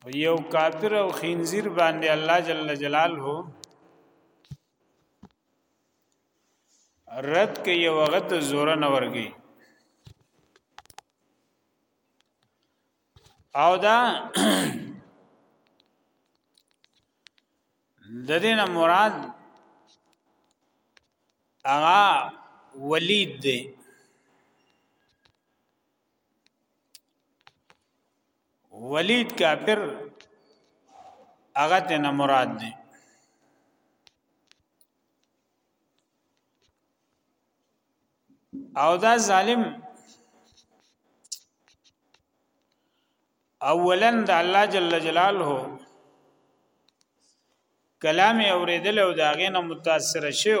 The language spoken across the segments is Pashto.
په یو کافر او خنزیر باندې الله جل جلاله رد کې یو غت زور نه ورګي او دا د دې نه مراد اغا ولید دی ولید کافر هغه ته نه مراد دی او دا ظالم اولا د الله جل جلاله کلام اوریدل او داغه نه متاثر شو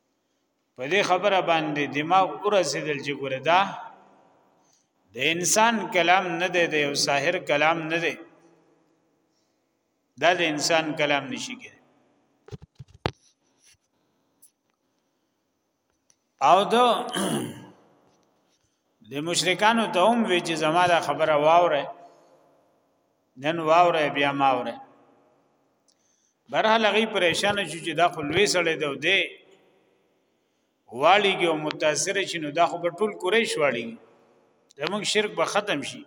په دې خبره باندې دماغ ورسېدل چې ګوره دا د انسان کلام نه دی د یو ساحر کلام نه دی دا د انسان کلام نشي کېږي او دو د مشرکانو ته هم وی چې زما دا خبره واوره نن واوره بیا ماوره برحال غي پریشان شو چې دا خو لوی سړی دی دی والیږي او متاثر شي نو دا خو په ټول قریش والیږي زموږ شرک به ختم شي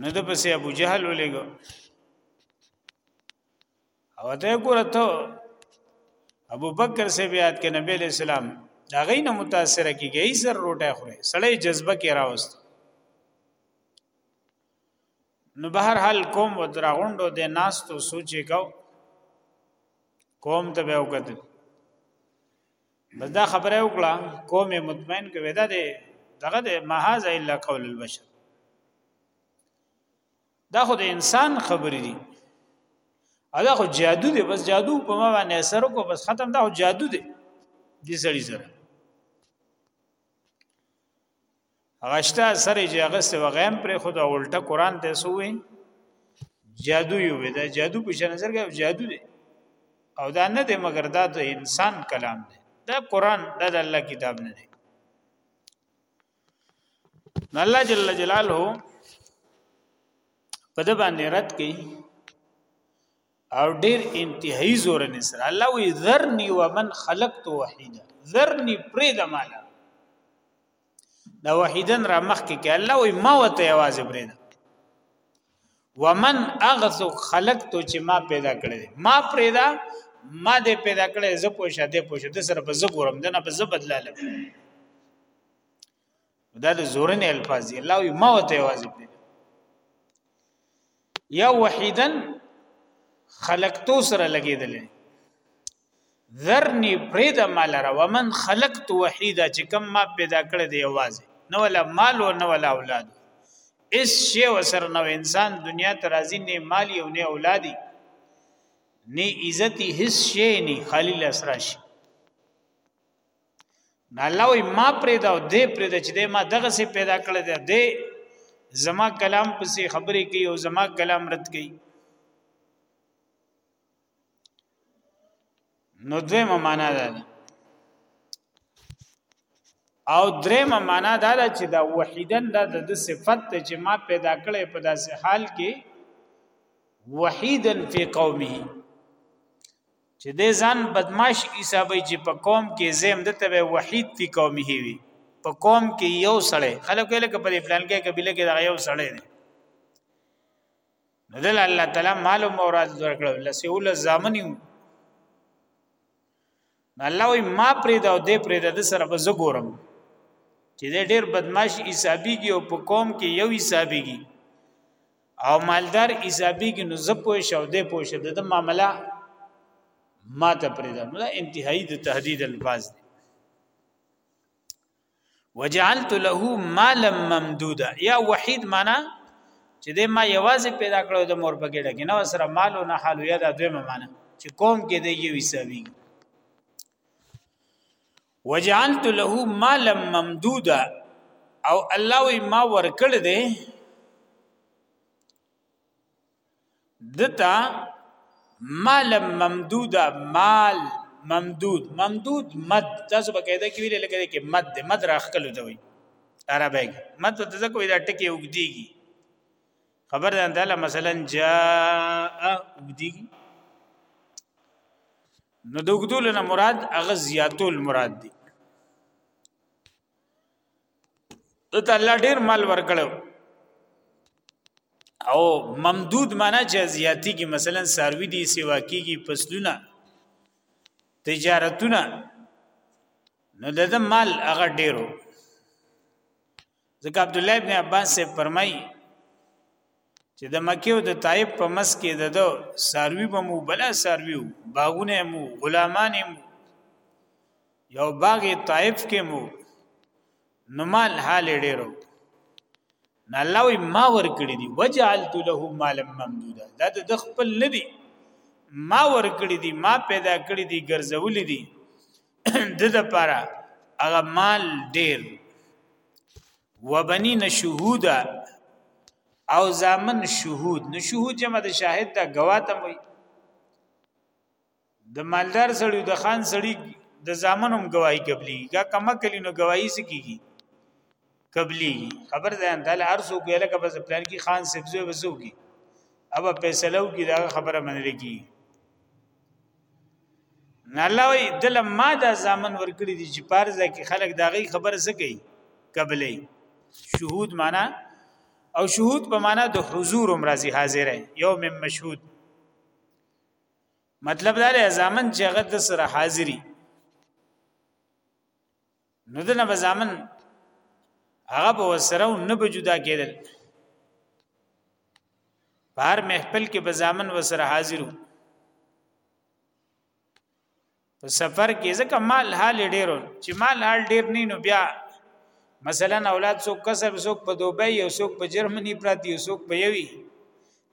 نو د پسې ابو جهل ولېګو او ته ګوره ته ابو بکر سے بیات کې نبی علیہ السلام دا غي نه متاثر کیږي ای سر روټه خوري سړی جذبه کې راوست نو بهر حال کوم ودراغوندو د ناس ته سوچي کو کوم ته به وکړي بس دا خبره وکړه قوم مطمئن کوي دا دی دغه د محاذ الا قول البشر دا خو د انسان خبرې دي دا خو جادو دی بس جادو په ما باندې اثر کو بس ختم دا خو جادو دی دې سړي سره غشتا سره چې هغه سه وغیم پر خدا الټه قران ته سوې جادو یو دا جادو په شان نظر کې جادو دی او دا نه دی مگر دا د انسان کلام دی دا قران دا د الله کتاب نه دی الله جل جلاله په د باندې رد کړي او ډیر انتهایی زور نه سره الله وی ذرنی ومن خلقت وحیدا ذرنی پرید مالا دا وحیدن را مخ کې کې الله وی ما وته आवाज پرید ومن اغزو خلقت چې ما پیدا کړی ما پیدا ما دې پیدا کړی زه پوښه دې پوښه د سره په زګورم دنه په زبد لاله دا د زورن الفاظ الله یو ما وته واځي یا وحیدن خلقتو سره لګیدل ذرنی پرید مال را ومن خلقت وحیدا چې کم ما پیدا کړی دی یوازې نه ولا مال او نه ولا اولاد اس شی وسر نو انسان دنیا ته راځي نه مال او نه اولادي نه عزت هیڅ شی نه خالی لاس راشي نه الله وي ما پرېدا او دې پرېدا چې دې ما دغه سي پیدا کړل دې دې زما کلام پسې خبرې کوي او زما کلام رد کوي نو دویمه معنا ده او دریمه معنا دا ده چې دا وحیدن دا د صفت ته چې ما پیدا کړې په داسې حال کې وحیدن فی قومه چې د ځان بدمعش حسابي چې په قوم کې زم د ته وحید فی قومه وی په قوم کې یو سړی خلک یې لکه په فلان کې قبیله کې دا یو سړی دی دل الله تعالی مال او اولاد ورکړل لسه ول زامنیو الله وی ما پرې دا دې پرې دا د سره بز ګورم چې دې ډېر بدمعش حسابيږي او په قوم کې یو حسابيږي او مالدار حسابيږي نو زپو شو دې پوه شه د معاملہ ما ته پرې دا نو انتهایی د تهدید الفاظ دی وجعلت له مالا ممدودا یا وحید معنا چې د ما یوازې پیدا کړو د مور په ګډه کې نو سره مال او نه حال یا د دویمه معنا چې قوم کې د یو حسابي وجعلت له مالا ممدودا او الله وی ما ورکړ دې دتا مال ممدود مال ممدود ممدود مد تاسو به قاعده کې ویل لکه کې مد مد راخکل دوی عربی مد ته ځکه وی دا ټکی وګدیږي خبر ده تعالی مثلا جاء وګدی نو د وګدول نه مراد هغه زیاتول مراد دی ته ته الله ډیر مال ورکړو او ممدود معنا چې زیاتی کی مثلا ساروی دی سیوا کیږي فصلونه تجارتونه نو د مال هغه ډیرو ځکه عبد الله ابن عباس سے فرمای چې د مکه او د طائف په مس کې د دو ساروی به مو بلا ساروی باغونه مو غلامان مو یو باغ طائف کې مو نو مال حال ډیرو نلاوی ما ور کړی دی وجعلت له مال ممدودا دا د خپل ندی ما ور کړی دی ما پیدا کړی دی ګرځولې دی د د پاره هغه مال ډیر وبنین شهودا او زامن شهود نو شهود جمع د شاهد دا گواته وي د مالدار سړی د خان سړی د زامنوم گواہی قبلی یا کما کلی نو گواہی سکیږي قبلی خبر ځان د ارسو ګله کبه پلان کی خان سبزو وسو کی اب فیصله کی دا خبره منل کی نه الله وی دل ما دا زامن ورکړي دي چې پارځه کې خلک دا غي خبره سکی قبلې شهود معنا او شهود په معنا د حضور مرضی حاضر یوم مشهود مطلب دا دی ځامن چې هغه د سره حاضری نو دنه به ځامن هغه به سره نه به جدا کېدل بهر محفل کې به ځامن وسره حاضرو په سفر کې ځکه مال حال ډیر چې مال حال ډیر نه نو بیا مثلا اولاد څوک کسب څوک په دوبۍ او څوک په جرمني پراتی او څوک په یوي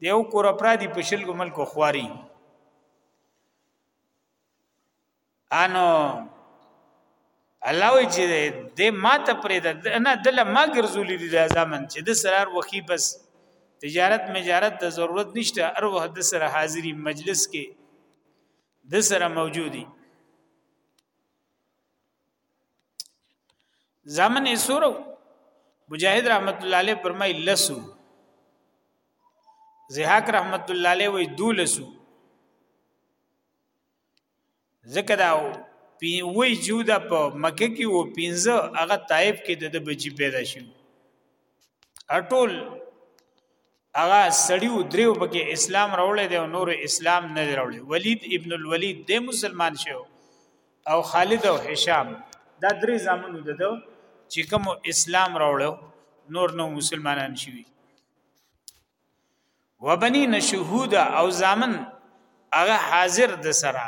دیو کور پراتی په شلګو ملکو خواري انو الله وی چې د ماته پرې ده نه دله ما ګرځولې دي د ځامن چې د سرار وخی بس تجارت مجارت ته ضرورت نشته ار وه د سره حاضری مجلس کې د سره موجودي زمن سورو مجاهد رحمت الله علیه فرمای لسو زهاک رحمت الله علیه وی دولسو ذکر دا پی وی جودا په مکه کې و پینځه هغه طائف کې د بچی پیدا شو اټول هغه سړیو دریو پکې اسلام راوړل دی او نور اسلام نه راوړل ولید ابن الولید د مسلمان شو او خالد او هشام دا درې زامنو ددو چې کوم اسلام راوړل نور نو مسلمانان شوي وبني نشهود او زامن هغه حاضر د سره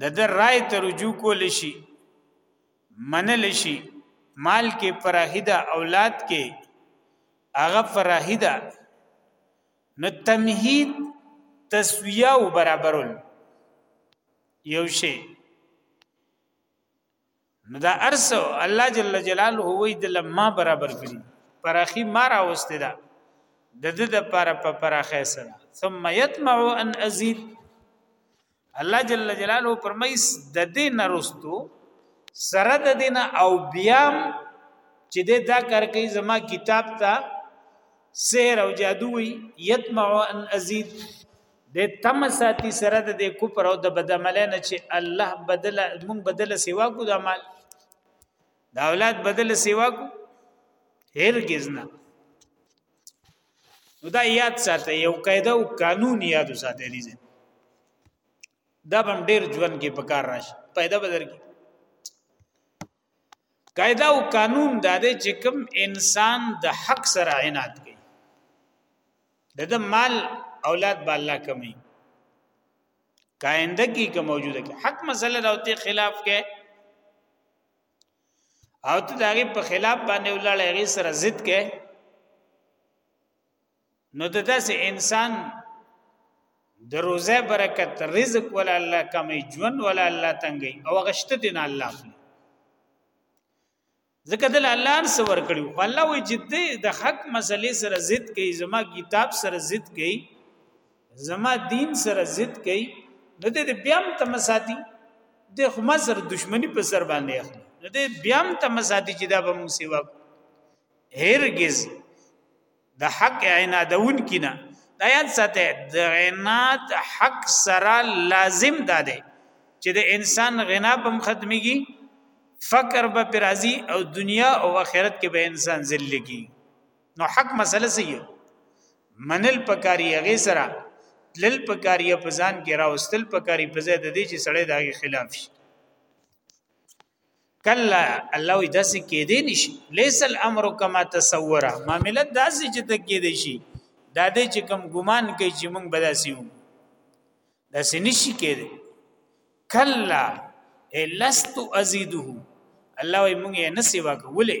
د در رائے ته رجوع کول شي منل شي مال کې فراهیدا اولاد کې هغه فراهیدا نو تمهید تسویه او برابرول یو شی نو دا ارس الله جل جلاله وی د لما برابر کړی پراخي ما راوسته ده د د د پر په پراخه سره ثم يطمع ان ازيد الله جل جلاله پرمایس د دې نرستو سره د دین او بیام چې د دا کار کوي زما کتاب ته سحر او جادو وي يطمع ان ازيد د تم ساتي سره د کفر او د بدعمل نه چې الله بدل مونږ بدل سیوا کو د عمل د اولاد بدل سیوا کو هرگز نه نو دا یاد ساته یو قاعده او قانون یاد ساته لیزه دا بم ډیر ژوند کې پکار راشي پیدا بدر کې قاعده او قانون دا دی چې کوم انسان د حق سره عنایت کوي د مال اولاد به الله کمی کاینده کی که موجوده کی حق مسله راوته خلاف کې او ته دغه په خلاف باندې ولاړې غي سره ضد کې نو د داسې انسان د روزه برکت رزق ولا الله کمی ژوند ولا الله تنګي او غشت دین الله اخلي ځکه د الله ان سور کړو الله وی جدي د حق مسلې سره ضد کوي زما کتاب سره ضد کوي زما دین سره ضد کوي نو د بیا هم تمساتی د خما سره دشمنی په سر باندې اخلي نو د بیا هم تمساتی چې دا به مو سیوا هرگز د حق عنادون کینه دا یاد ساته د عناد حق سره لازم ده ده چې د انسان غنا بم ختميږي فقر به پرازي او دنیا او آخرت کې به انسان ذل کی نو حق مسله سي منل پکاري هغه سره تلل پکاري په ځان کې راوستل پکاري په زید دي چې سړی دغه خلاف شي کلا الله وی داسې کې دی نشي ليس الامر کما تصور معاملې داسې چې ته کې دی شي دا دې چې کم ګمان کوي چې موږ بداسي وو داسې نشي کې دی کلا لست ازيده الله وی موږ یې نسي واکولې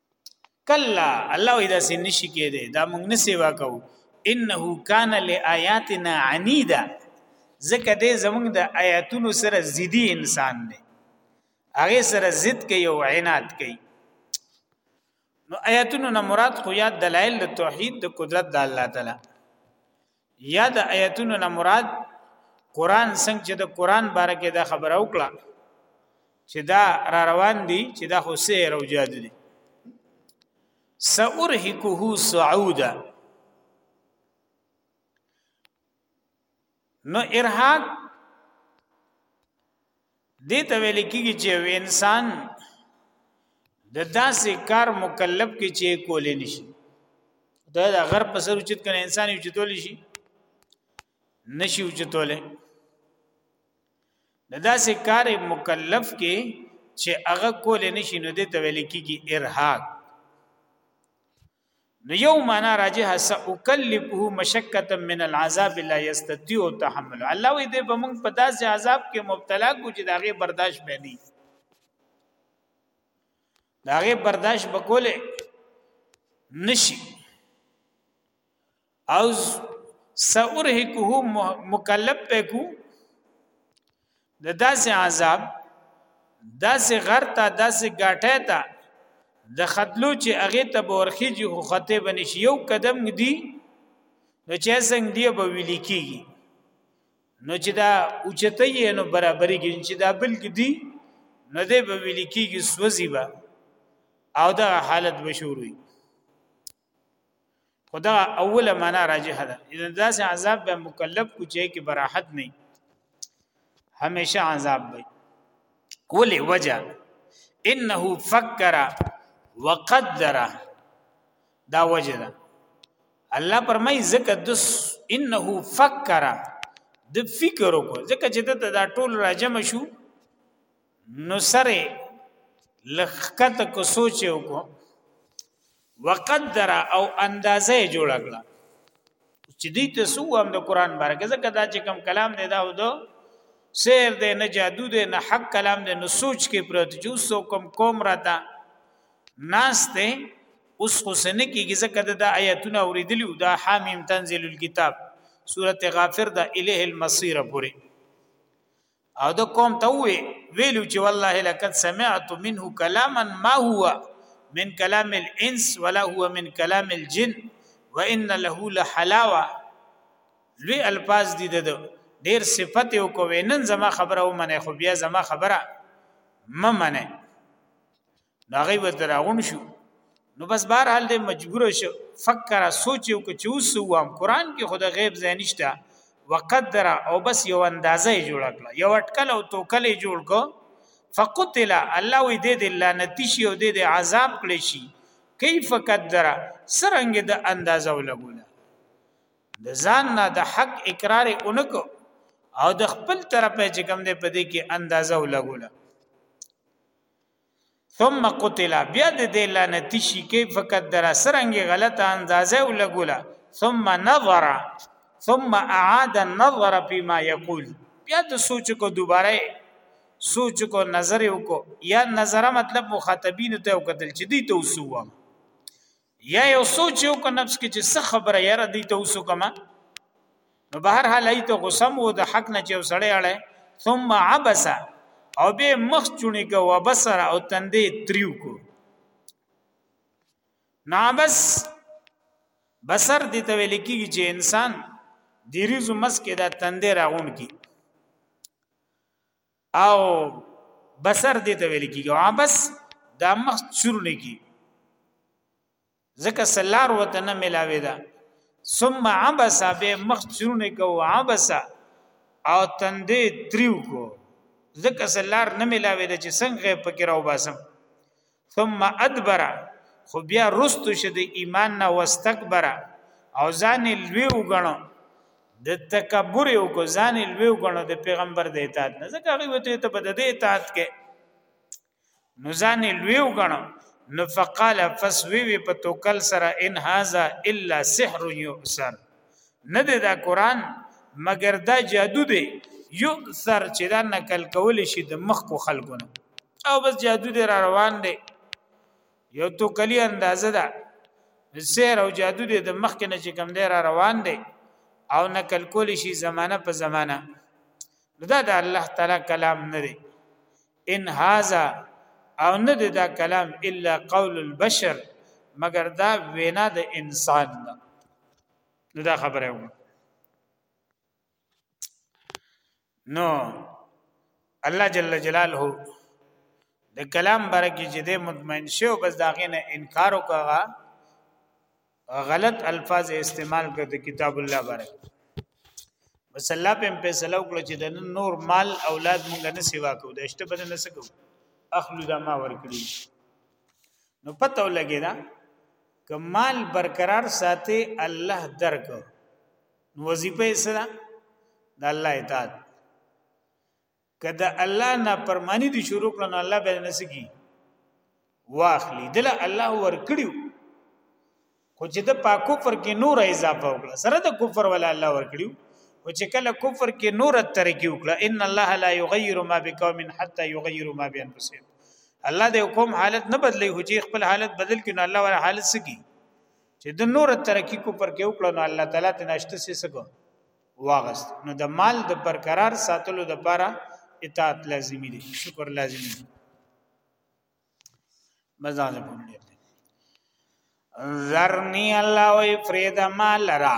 کلا الله اذا سنشی کېده دا موږ نه سیوا کو انه کان لآیاتنا عنیدا زکه دې زموږ د آیاتونو سره زیدی انسان دی هغه سره ضد کوي او عنایت کوي نو آیاتونو نه مراد خو یاد دلایل د توحید د قدرت د الله تعالی یا د آیتونو نه مراد قران څنګه چې د قران باره کې دا خبره وکړه چې دا را روان دي چې دا خو سیر او جادو دي سأرهقه سعودا نو ارهاق دې ته ویل کېږي چې یو انسان د داسې کار مکلف کې چې کولې نشي دا د غر په سر اوچت کنه انسان یې چتول شي نشي اوچتولې د داسې کار مکلف کې چې هغه کولې نشي نو دې ته ویل کېږي ارهاق نو یو معنا راجه ساکلفه مشقتا من العذاب لا یستطيع تحمل الله وی دې به موږ په داسې عذاب کې مبتلا کو چې داغه برداشت به نه داغه برداشت بکوله نشي او سأرهقه مکلف پکو د داسې عذاب داسې غر ته داسې غټه ته د خطلو چې هغه ته بورخي جو خطه بنش یو قدم دی نو چې څنګه دی به ویل کیږي نو چې دا اوچته یې نو برابرې کې چې دا بل کې دی نو دې به ویل کیږي سوځي با او دا حالت بشوروي خدا اوله معنا راجح ده اذا داسې عذاب به مکلف کوچې کې براحت نه همیشه عذاب وي ولې وجه انه فکر وقدر دا وجه ده الله پرمای زکه دس انه فکر د فکر وکړه ځکه چې ته دا ټول راجم شو نو سره لخکته کو سوچ وکړه وقدر او اندازه جوړ کړه چې دې ته سو هم د قران بارکه ځکه دا چې کم کلام دی دا ودو سیر دی نه جادو دی نه حق کلام دی نو سوچ کې پروت جو سو کم کوم راته ناس ته اوس خو سن کېږي ځکه دا آیاتونه اوریدلی او دا حامیم تنزل الكتاب سوره غافر دا الیه المصیر پوری او د قوم ته وی ویلو چې والله لقد سمعت منه كلاما ما هو من كلام الانس ولا هو من كلام الجن وان له لحلاوه لوی الفاظ دي د ډیر صفت او کو وینن زما خبره ومنه خو بیا زما خبره ممنه نو هغه به دراغون شو نو بس بهر حال دې مجبور شو فکر سوچ یو چې اوس وام قران کې خود غیب ځای نشته وقدر او بس یو اندازه جوړ کړ یو اٹکل او توکل جوړ کو فقتل الله وی دې دې لعنتی شي او دې دې عذاب کړی شي کیف قدر سرنګ د اندازه ولګولا د ځان نه د حق اقرار اونکو او د خپل طرفه چې کوم دې پدې کې اندازه ولګولا ثم قتل بیا د دې لعنتی شي کیف قدر سرنګ غلطه اندازه ولګولا ثم نظر ثم اعاد النظر فيما يقول بیا د سوچ کو دوباره سوچ کو نظر وکړو یا نظر مطلب مخاطبین ته وکتل چې دی ته وسوم یا یو سوچ یو کو نفس کې چې څه خبره یاره دی ته اوسو کما نو بهر حال ایت غسم و د حق نه چې وسړی اړه ثم عبس او به مخ چونی کو وبصر او تندې تریو کو نابس بصر دې ته ویل کیږي چې انسان د ریزو مس کې دا تندې راغون کی او بصر دې ته ویل کیږي او بس دا مخ چورونه کی ځکه سلار وته نه ملاوي دا ثم عبس به مخ چورونه کو عبس او تندې تریو کو ځکه سلار نه ملاوي دا چې څنګه پکې راو باسم ثم ادبر خو بیا رستو شه د ایمان نه واستكبر او ځان لوی وګڼو د تکبر یو کو ځان لوی وګڼو د پیغمبر د اطاعت نه ځکه هغه وته ته بد د اطاعت کې نو ځان لوی وګڼو نو فقال فسوی وی په توکل سره ان هاذا الا سحر یؤثر نه دا قران مگر دا جادو دی یؤثر چې دا نقل کول شي د مخ کو خلقونه او بس جادو دې را روان دی یو تو کلی اندازه ده سیر او جادو دې د مخ کې نه چې کم دی را روان دی او نقل کول شي زمانہ په زمانہ دا د الله تعالی کلام نه دی ان هاذا او نه دی دا کلام الا قول البشر مگر دا وینا د انسان ده دا خبره وکړه نو الله جل جلاله د کلام برکه چې د مطمئن شو بس داغه نه انکار وکړه غلط الفاظ استعمال کړ د کتاب الله برکه بس الله په فیصله وکړه چې د نور مال اولاد مونږ نه سیوا کو د اشته بدن نه سکو اخلو دا ما ورکړي نو پته ولګی دا کمال برقرار ساتي الله درکو نو وظیفه یې سره د الله اطاعت کدا الله نه پرمانی دي شروع کړو نو الله به نسګي واخلي دله الله ور کړیو خو چې د پاکو پر کې نور اضافه وکړه سره د کفر ولا الله ور کړیو او چې کله کفر کې نور ترکی وکړه ان الله لا یغیر ما بقوم حتا یغیر ما بانفسهم الله د حکم حالت نه بدلی هو چې خپل حالت بدل کړي الله ولا حالت سګي چې د نور ترقی کو پر کې وکړو نو الله تعالی ته نشته سې سګو واغست نو د مال د برقرار ساتلو د لپاره اطاعت لازمی دی شکر لازمی دی مزاله کوم دی ذرنی الله وی فرید مال را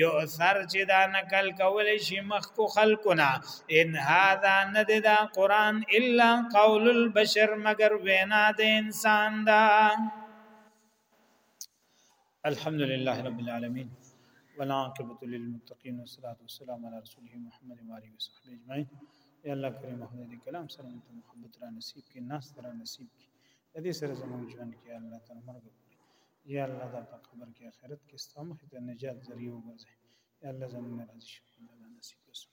یو اثر چې دا نقل کول شي مخ کو خلقنا ان هاذا ند دا قران الا قول البشر مگر وینا د انسان دا الحمدلله رب العالمین والعاقبۃ للمتقین والصلاة والسلام علی رسوله محمد و علیه وصحبه اجمعین یا الله کریم محمد کلام سره محبت را نصیب کې ناس را نصیب کې د دې سره زموږ ژوند کې الله تعالی مرګ یا الله دا په قبر کې آخرت کې ستا مخې ته نجات ذریعه وګرځي یا الله زموږ راضي شي الله نصیب رسول